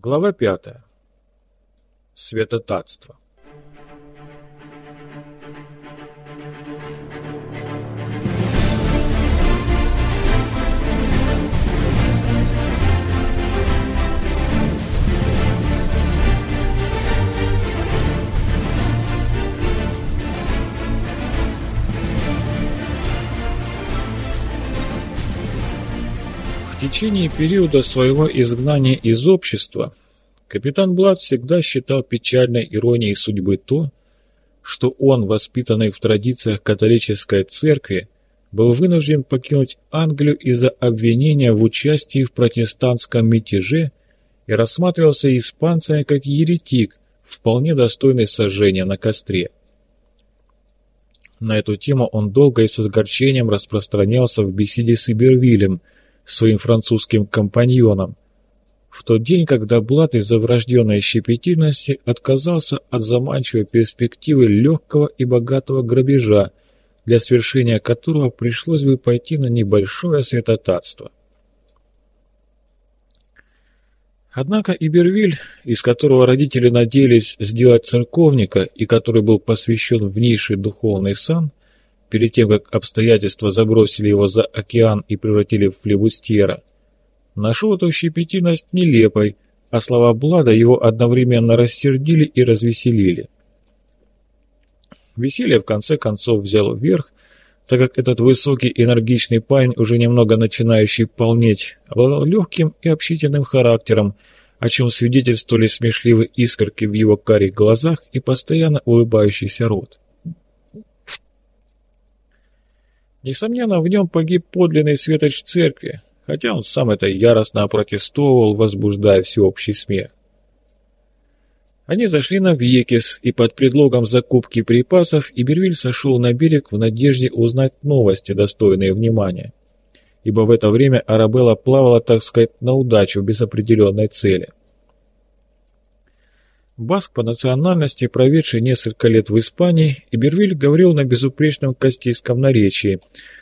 Глава пятая. Светотатство. Течение периода своего изгнания из общества капитан Блад всегда считал печальной иронией судьбы то, что он, воспитанный в традициях католической церкви, был вынужден покинуть Англию из-за обвинения в участии в протестантском мятеже и рассматривался испанцами как еретик, вполне достойный сожжения на костре. На эту тему он долго и с огорчением распространялся в беседе с Ибервилем – своим французским компаньоном, в тот день, когда Блад из-за врожденной щепетильности отказался от заманчивой перспективы легкого и богатого грабежа, для свершения которого пришлось бы пойти на небольшое святотатство. Однако Ибервиль, из которого родители надеялись сделать церковника и который был посвящен в низший духовный сан, перед тем, как обстоятельства забросили его за океан и превратили в флебустьера, нашел эту щепетильность нелепой, а слова Блада его одновременно рассердили и развеселили. Веселье в конце концов взяло вверх, так как этот высокий энергичный парень, уже немного начинающий полнеть, обладал легким и общительным характером, о чем свидетельствовали смешливые искорки в его карих глазах и постоянно улыбающийся рот. Несомненно, в нем погиб подлинный светоч церкви, хотя он сам это яростно опротестовывал, возбуждая всеобщий смех. Они зашли на Вьекис, и под предлогом закупки припасов Ибервиль сошел на берег в надежде узнать новости, достойные внимания. Ибо в это время Арабелла плавала, так сказать, на удачу, без определенной цели. Баск по национальности, проведший несколько лет в Испании, Ибервиль говорил на безупречном кастийском наречии,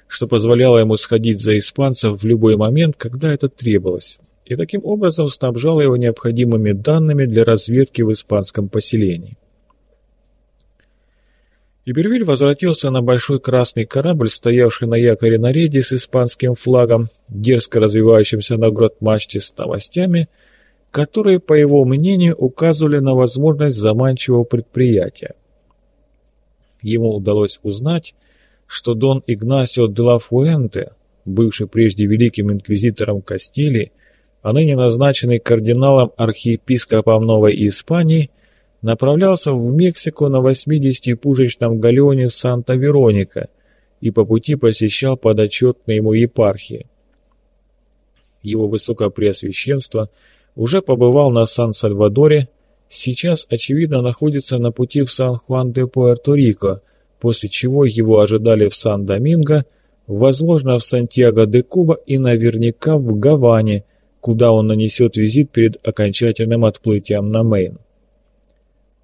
что позволяло ему сходить за испанцев в любой момент, когда это требовалось, и таким образом снабжало его необходимыми данными для разведки в испанском поселении. Ибервиль возвратился на большой красный корабль, стоявший на якоре на рейде с испанским флагом, дерзко развивающимся на грот-мачте с новостями – которые, по его мнению, указывали на возможность заманчивого предприятия. Ему удалось узнать, что Дон Игнасио де ла Фуэнте, бывший прежде великим инквизитором Кастилии, а ныне назначенный кардиналом архиепископом Новой Испании, направлялся в Мексику на 80-пушечном галеоне Санта-Вероника и по пути посещал подотчетные ему епархии. Его Высокопреосвященство – уже побывал на Сан-Сальвадоре, сейчас, очевидно, находится на пути в Сан-Хуан-де-Пуэрто-Рико, после чего его ожидали в Сан-Доминго, возможно, в Сантьяго-де-Куба и наверняка в Гаване, куда он нанесет визит перед окончательным отплытием на Мейн.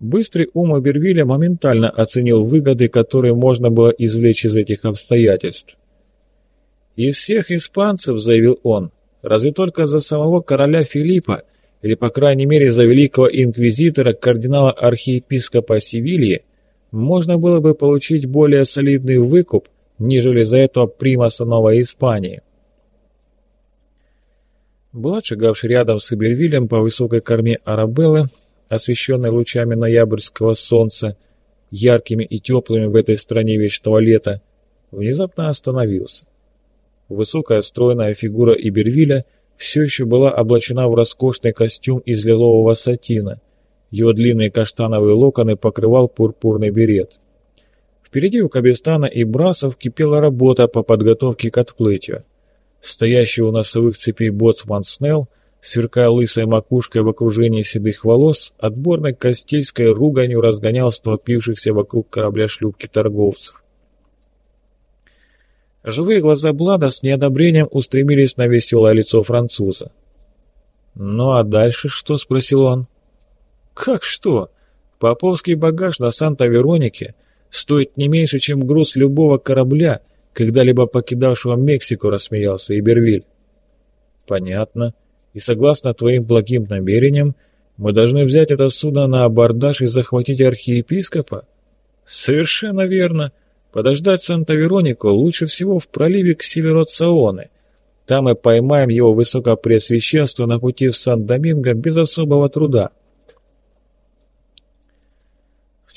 Быстрый ум Абервилля моментально оценил выгоды, которые можно было извлечь из этих обстоятельств. «Из всех испанцев, — заявил он, — Разве только за самого короля Филиппа, или, по крайней мере, за великого инквизитора, кардинала-архиепископа Севильи, можно было бы получить более солидный выкуп, нежели за этого примаса Новой Испании. Блад, шагавший рядом с Ибервилем по высокой корме Арабеллы, освещенной лучами ноябрьского солнца, яркими и теплыми в этой стране вечного лета, внезапно остановился. Высокая стройная фигура Ибервиля все еще была облачена в роскошный костюм из лилового сатина. Его длинные каштановые локоны покрывал пурпурный берет. Впереди у Кабестана и Брасов кипела работа по подготовке к отплытию. Стоящий у носовых цепей боцман Снелл, сверкая лысой макушкой в окружении седых волос, отборной костельской руганью разгонял столпившихся вокруг корабля шлюпки торговцев. Живые глаза Блада с неодобрением устремились на веселое лицо француза. «Ну а дальше что?» — спросил он. «Как что? Поповский багаж на Санта-Веронике стоит не меньше, чем груз любого корабля, когда-либо покидавшего Мексику», — рассмеялся Ибервиль. «Понятно. И согласно твоим благим намерениям, мы должны взять это судно на абордаж и захватить архиепископа? Совершенно верно. Подождать Санта-Веронику лучше всего в проливе к северу от Саоны. Там мы поймаем его высокопреосвященство на пути в Сан-Доминго без особого труда.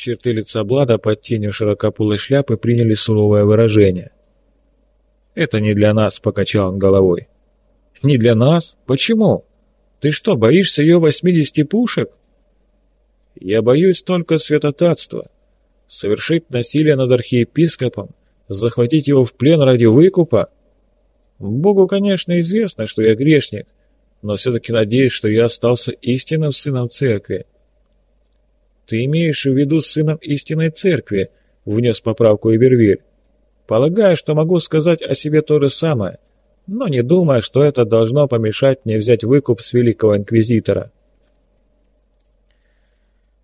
Черты лица Блада под тенью широкополой шляпы приняли суровое выражение. «Это не для нас», — покачал он головой. «Не для нас? Почему? Ты что, боишься ее восьмидесяти пушек?» «Я боюсь только святотатства. Совершить насилие над архиепископом, захватить его в плен ради выкупа? Богу, конечно, известно, что я грешник, но все-таки надеюсь, что я остался истинным сыном церкви». «Ты имеешь в виду сыном истинной церкви», — внес поправку Ибервиль. «Полагаю, что могу сказать о себе то же самое, но не думаю, что это должно помешать мне взять выкуп с великого инквизитора».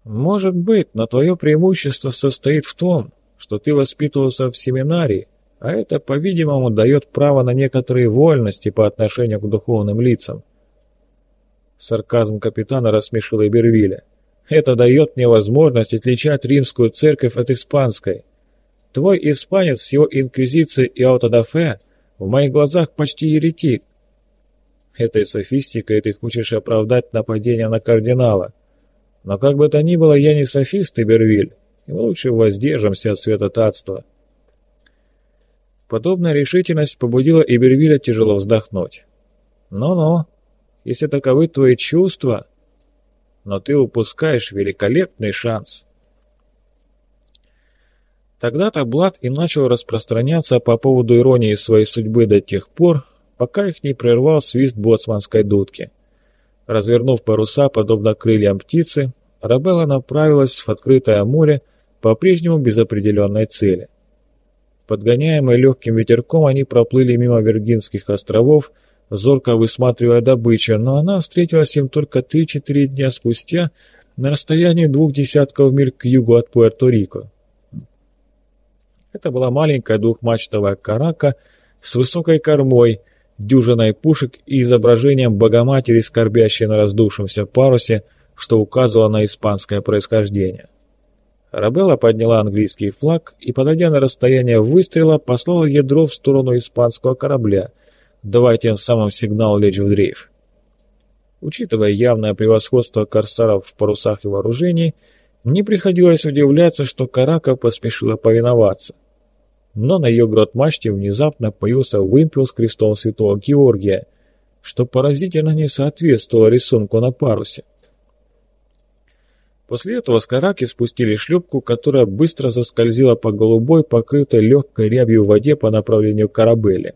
«Может быть, но твое преимущество состоит в том, что ты воспитывался в семинарии, а это, по-видимому, дает право на некоторые вольности по отношению к духовным лицам». Сарказм капитана рассмешил Эбервиля. «Это дает мне возможность отличать римскую церковь от испанской. Твой испанец с его инквизицией и аутодафе в моих глазах почти еретик. Этой софистикой ты хочешь оправдать нападение на кардинала. Но как бы то ни было, я не софист, Ибервиль, и мы лучше воздержимся от святотатства». Подобная решительность побудила Ибервиля тяжело вздохнуть. «Ну-ну, если таковы твои чувства, но ты упускаешь великолепный шанс». Тогда-то Блад и начал распространяться по поводу иронии своей судьбы до тех пор, пока их не прервал свист боцманской дудки. Развернув паруса, подобно крыльям птицы, Рабелла направилась в открытое море, по-прежнему без определенной цели. Подгоняемые легким ветерком, они проплыли мимо Виргинских островов, зорко высматривая добычу, но она встретилась им только 3-4 дня спустя на расстоянии двух десятков миль к югу от Пуэрто-Рико. Это была маленькая двухмачтовая карака с высокой кормой, дюжиной пушек и изображением Богоматери, скорбящей на раздувшемся парусе, что указывало на испанское происхождение. Рабелла подняла английский флаг и, подойдя на расстояние выстрела, послала ядро в сторону испанского корабля, давая тем самым сигнал лечь в дрейф. Учитывая явное превосходство корсаров в парусах и вооружении, не приходилось удивляться, что Карака поспешила повиноваться но на ее грот-мачте внезапно появился вымпел с крестом святого Георгия, что поразительно не соответствовало рисунку на парусе. После этого с караки спустили шлюпку, которая быстро заскользила по голубой, покрытой легкой рябью воде по направлению корабели.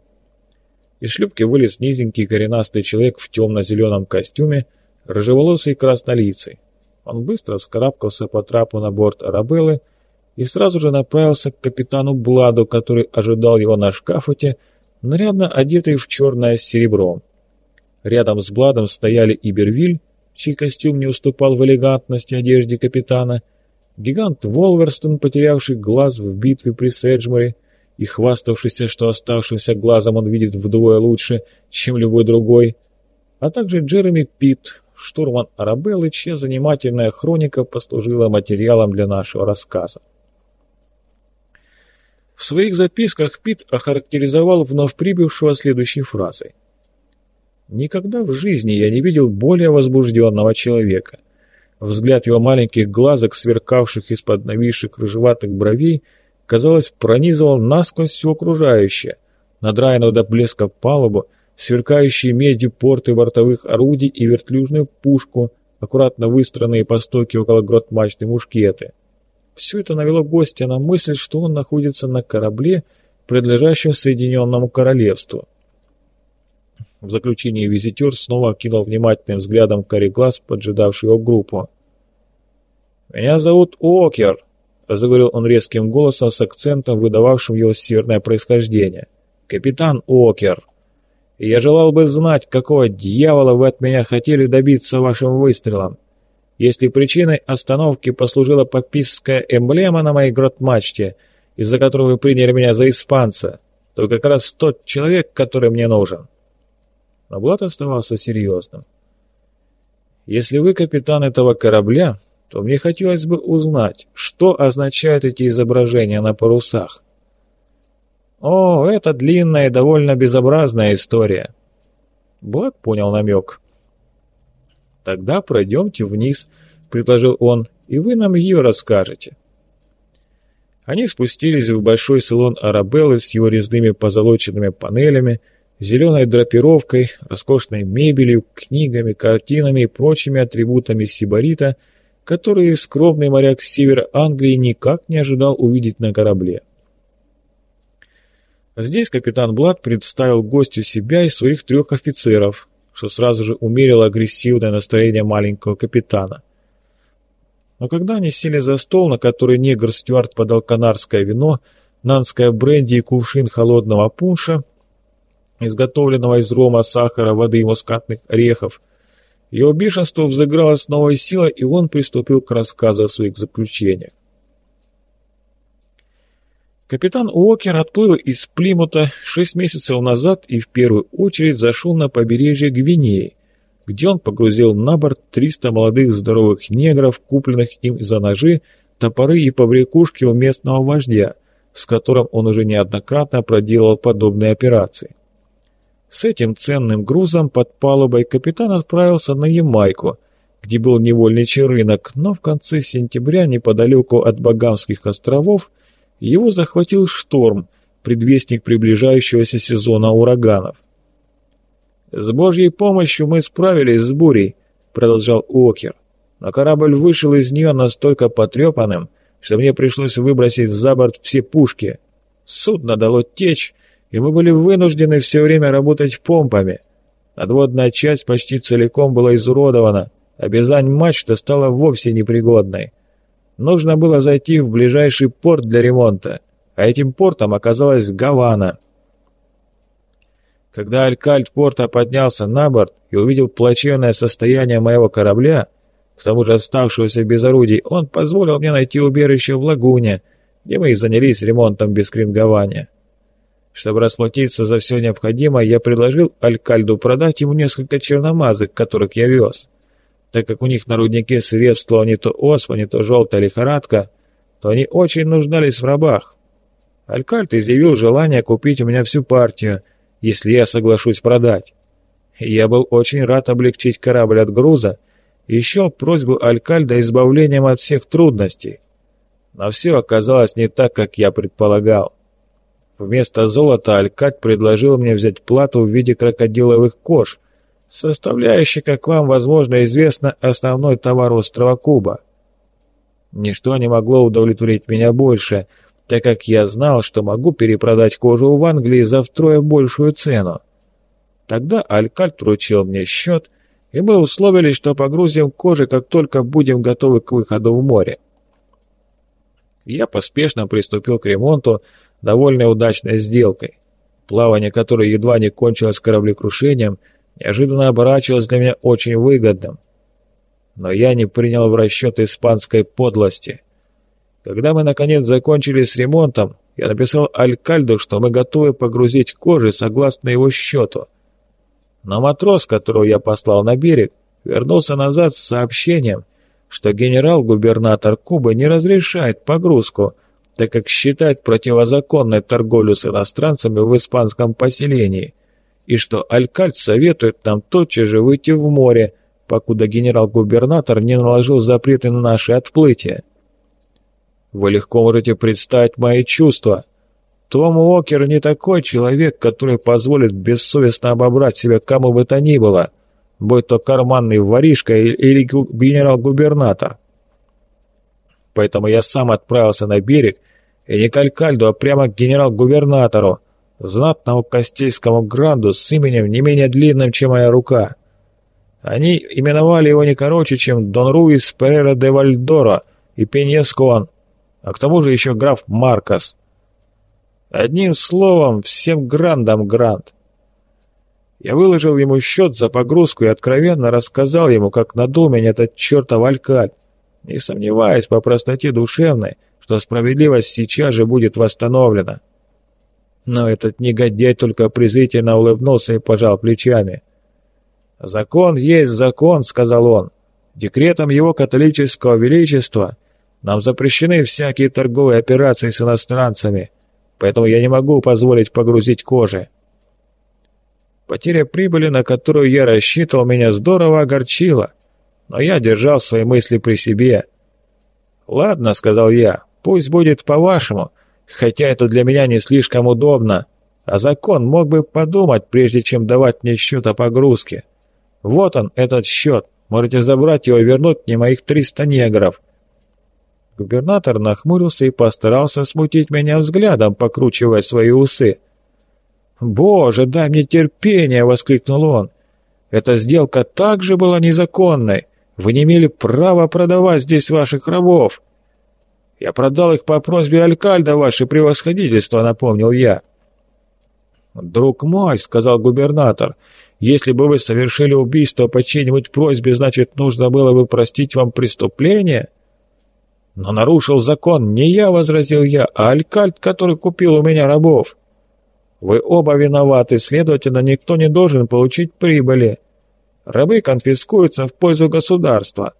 Из шлюпки вылез низенький коренастый человек в темно-зеленом костюме, рыжеволосый краснолицый. Он быстро вскарабкался по трапу на борт Арабеллы, и сразу же направился к капитану Бладу, который ожидал его на шкафуте, нарядно одетый в черное с серебром. Рядом с Бладом стояли Ибервиль, чей костюм не уступал в элегантности одежде капитана, гигант Волверстон, потерявший глаз в битве при Седжморе и хваставшийся, что оставшимся глазом он видит вдвое лучше, чем любой другой, а также Джереми Питт, штурман Арабеллы, чья занимательная хроника послужила материалом для нашего рассказа. В своих записках Пит охарактеризовал вновь прибывшего следующей фразой. «Никогда в жизни я не видел более возбужденного человека. Взгляд его маленьких глазок, сверкавших из-под нависших рыжеватых бровей, казалось, пронизывал насквозь все окружающее, надраенную до блеска палубу, сверкающие медью порты бортовых орудий и вертлюжную пушку, аккуратно выстроенные по стойке около грот мачты мушкеты. Все это навело гостя на мысль, что он находится на корабле, принадлежащем Соединенному Королевству. В заключение визитер снова окинул внимательным взглядом карий глаз, поджидавший его группу. «Меня зовут Окер», — заговорил он резким голосом с акцентом, выдававшим его северное происхождение. «Капитан Окер, я желал бы знать, какого дьявола вы от меня хотели добиться вашим выстрелом. Если причиной остановки послужила папистская эмблема на моей грот-мачте, из-за которой вы приняли меня за испанца, то как раз тот человек, который мне нужен. Но Блад оставался серьезным. «Если вы капитан этого корабля, то мне хотелось бы узнать, что означают эти изображения на парусах». «О, это длинная и довольно безобразная история». Блад понял намек. «Тогда пройдемте вниз», — предложил он, — «и вы нам ее расскажете». Они спустились в большой салон Арабеллы с его резными позолоченными панелями, зеленой драпировкой, роскошной мебелью, книгами, картинами и прочими атрибутами сибарита, которые скромный моряк с севера Англии никак не ожидал увидеть на корабле. Здесь капитан Блад представил гостю себя и своих трех офицеров, что сразу же умерило агрессивное настроение маленького капитана. Но когда они сели за стол, на который негр-стюард подал канарское вино, нанское бренди и кувшин холодного пунша, изготовленного из рома, сахара, воды и мускатных орехов, его бешенство взыграло с новой силой, и он приступил к рассказу о своих заключениях. Капитан Уокер отплыл из Плимута шесть месяцев назад и в первую очередь зашел на побережье Гвинеи, где он погрузил на борт 300 молодых здоровых негров, купленных им за ножи, топоры и побрякушки у местного вождя, с которым он уже неоднократно проделал подобные операции. С этим ценным грузом под палубой капитан отправился на Ямайку, где был невольничий рынок, но в конце сентября неподалеку от Багамских островов его захватил шторм, предвестник приближающегося сезона ураганов. «С Божьей помощью мы справились с бурей», — продолжал Уокер. «Но корабль вышел из нее настолько потрепанным, что мне пришлось выбросить за борт все пушки. Судно дало течь, и мы были вынуждены все время работать помпами. Надводная часть почти целиком была изуродована, а бизань мачта стала вовсе непригодной. Нужно было зайти в ближайший порт для ремонта, а этим портом оказалась Гавана. Когда Алькальд порта поднялся на борт и увидел плачевное состояние моего корабля, к тому же оставшегося без орудий, он позволил мне найти убежище в лагуне, где мы и занялись ремонтом без крингования. Чтобы расплатиться за все необходимое, я предложил Алькальду продать ему несколько черномазок, которых я вез. Так как у них на руднике свирепствовала не то оспа, не то желтая лихорадка, то они очень нуждались в рабах. Алькальд изъявил желание купить у меня всю партию – если я соглашусь продать. Я был очень рад облегчить корабль от груза и счел просьбу Алькальда избавлением от всех трудностей. Но все оказалось не так, как я предполагал. Вместо золота Алькальд предложил мне взять плату в виде крокодиловых кож, составляющий, как вам, возможно, известно, основной товар острова Куба. Ничто не могло удовлетворить меня больше — так как я знал, что могу перепродать кожу в Англии за втрое большую цену. Тогда Алькальт вручил мне счет, и мы условились, что погрузим кожи, как только будем готовы к выходу в море. Я поспешно приступил к ремонту, довольно удачной сделкой. Плавание, которое едва не кончилось кораблекрушением, неожиданно оборачивалось для меня очень выгодным. Но я не принял в расчет испанской подлости. Когда мы, наконец, закончили с ремонтом, я написал Алькальду, что мы готовы погрузить кожи согласно его счету. Но матрос, которого я послал на берег, вернулся назад с сообщением, что генерал-губернатор Кубы не разрешает погрузку, так как считает противозаконной торговлю с иностранцами в испанском поселении, и что Алькальд советует нам тотчас же выйти в море, покуда генерал-губернатор не наложил запреты на наше отплытие. Вы легко можете представить мои чувства. Том Уокер не такой человек, который позволит бессовестно обобрать себя кому бы то ни было, будь то карманный воришка или генерал-губернатор. Поэтому я сам отправился на берег, и не к Алькальду, а прямо к генерал-губернатору, знатному костейскому гранду с именем не менее длинным, чем моя рука. Они именовали его не короче, чем Дон Руис Перера де Вальдоро и Пеньескон, а к тому же еще граф Маркос. Одним словом, всем грандам грант. Я выложил ему счет за погрузку и откровенно рассказал ему, как надул меня этот чертов алькаль, не сомневаясь по простоте душевной, что справедливость сейчас же будет восстановлена. Но этот негодяй только презрительно улыбнулся и пожал плечами. «Закон есть закон», — сказал он. «Декретом его католического величества нам запрещены всякие торговые операции с иностранцами, поэтому я не могу позволить погрузить кожи». Потеря прибыли, на которую я рассчитывал, меня здорово огорчила, но я держал свои мысли при себе. «Ладно», — сказал я, — «пусть будет по-вашему, хотя это для меня не слишком удобно, а закон мог бы подумать, прежде чем давать мне счет о погрузке. Вот он, этот счет, можете забрать его и вернуть мне моих триста негров». Губернатор нахмурился и постарался смутить меня взглядом, покручивая свои усы. «Боже, дай мне терпение!» — воскликнул он. «Эта сделка также была незаконной. Вы не имели права продавать здесь ваших рабов». «Я продал их по просьбе Алькальда, ваше превосходительство», — напомнил я. «Друг мой», — сказал губернатор, — «если бы вы совершили убийство по чьей-нибудь просьбе, значит, нужно было бы простить вам преступление?» «Но нарушил закон не я», — возразил я, — «а Алькальд, который купил у меня рабов». Вы оба виноваты, следовательно, никто не должен получить прибыли. Рабы конфискуются в пользу государства.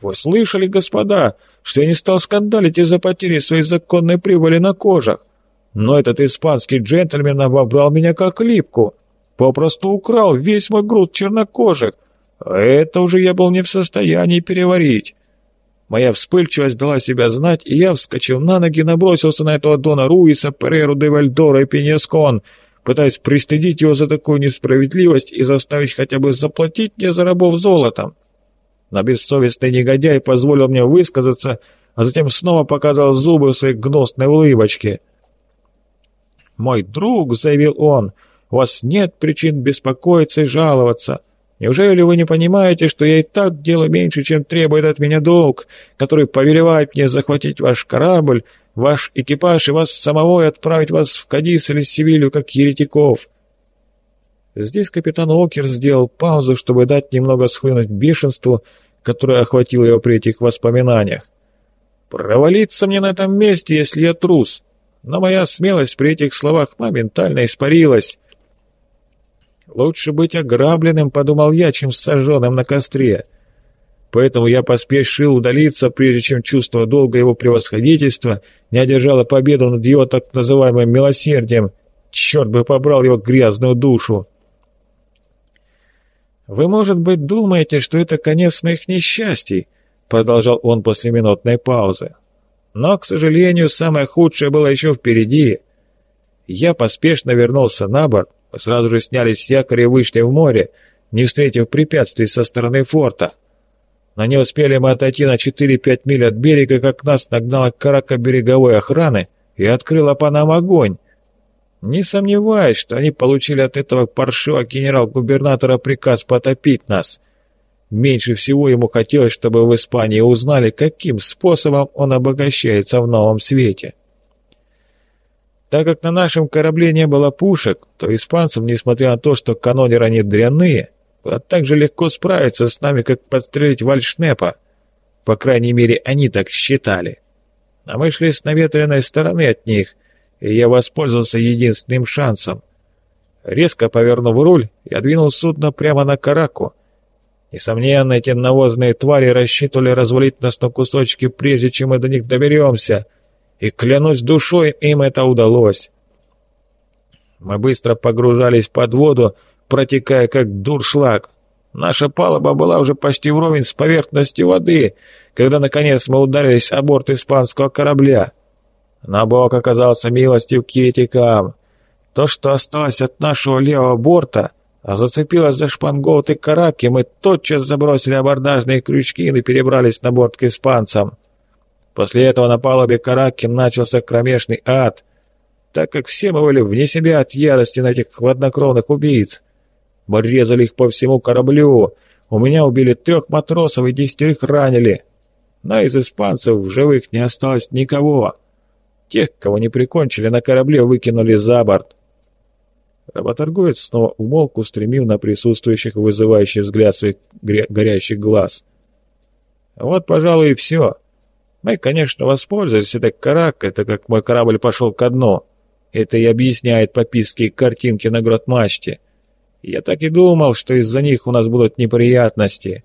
Вы слышали, господа, что я не стал скандалить из-за потери своей законной прибыли на кожах? Но этот испанский джентльмен обобрал меня как липку, попросту украл весь мой груд чернокожих, это уже я был не в состоянии переварить. Моя вспыльчивость дала себя знать, и я, вскочил на ноги, набросился на этого Дона Руиса, Переру де Вальдора и Пенескон, пытаясь пристыдить его за такую несправедливость и заставить хотя бы заплатить мне за рабов золотом. Но бессовестный негодяй позволил мне высказаться, а затем снова показал зубы в своей гнусной улыбочке. «Мой друг», — заявил он, — «у вас нет причин беспокоиться и жаловаться. Неужели вы не понимаете, что я и так делаю меньше, чем требует от меня долг, который повелевает мне захватить ваш корабль, ваш экипаж и вас самого и отправить вас в Кадис или Севилью, как еретиков?» Здесь капитан Окер сделал паузу, чтобы дать немного схлынуть бешенству, которое охватило его при этих воспоминаниях. «Провалиться мне на этом месте, если я трус!» Но моя смелость при этих словах моментально испарилась. Лучше быть ограбленным, подумал я, чем сожженным на костре. Поэтому я поспешил удалиться, прежде чем чувство долга его превосходительства не одержало победу над его так называемым милосердием. Черт бы побрал его грязную душу! «Вы, может быть, думаете, что это конец моих несчастий?» Продолжал он после минутной паузы. «Но, к сожалению, самое худшее было еще впереди. Я поспешно вернулся на борт, сразу же снялись с якоря и вышли в море, не встретив препятствий со стороны форта. Но не успели мы отойти на 4-5 миль от берега, как нас нагнала карака береговой охраны и открыла по нам огонь. Не сомневаюсь, что они получили от этого паршивого генерал-губернатора приказ потопить нас. Меньше всего ему хотелось, чтобы в Испании узнали, каким способом он обогащается в новом свете. Так как на нашем корабле не было пушек, то испанцам, несмотря на то, что канонеры они дрянные, было так же легко справиться с нами, как подстрелить вальшнепа. По крайней мере, они так считали. А мы шли с наветренной стороны от них, и я воспользовался единственным шансом. Резко повернув руль, я двинул судно прямо на Караку. Несомненно, эти навозные твари рассчитывали развалить нас на кусочки, прежде чем мы до них доберемся — и, клянусь душой, им это удалось. Мы быстро погружались под воду, протекая как дуршлаг. Наша палуба была уже почти вровень с поверхностью воды, когда, наконец, мы ударились о борт испанского корабля. На бок оказался милостив к. То, что осталось от нашего левого борта, а зацепилось за шпангоуты караки, мы тотчас забросили абордажные крючки и перебрались на борт к испанцам. После этого на палубе Караки начался кромешный ад, так как все мы были вне себя от ярости на этих хладнокровных убийц. Мы резали их по всему кораблю, у меня убили трех матросов и десятерых ранили. Но из испанцев в живых не осталось никого. Тех, кого не прикончили на корабле, выкинули за борт. Работорговец снова умолк, устремив на присутствующих вызывающий взгляд своих горящих глаз. Вот, пожалуй, и все. Мы, конечно, воспользовались этой каракой, так как мой корабль пошел ко дну. Это и объясняет пописки картинки на грот-мачте. Я так и думал, что из-за них у нас будут неприятности.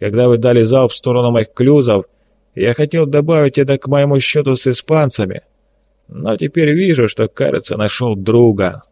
Когда вы дали залп в сторону моих клюзов, я хотел добавить это к моему счету с испанцами. Но теперь вижу, что, кажется, нашел друга».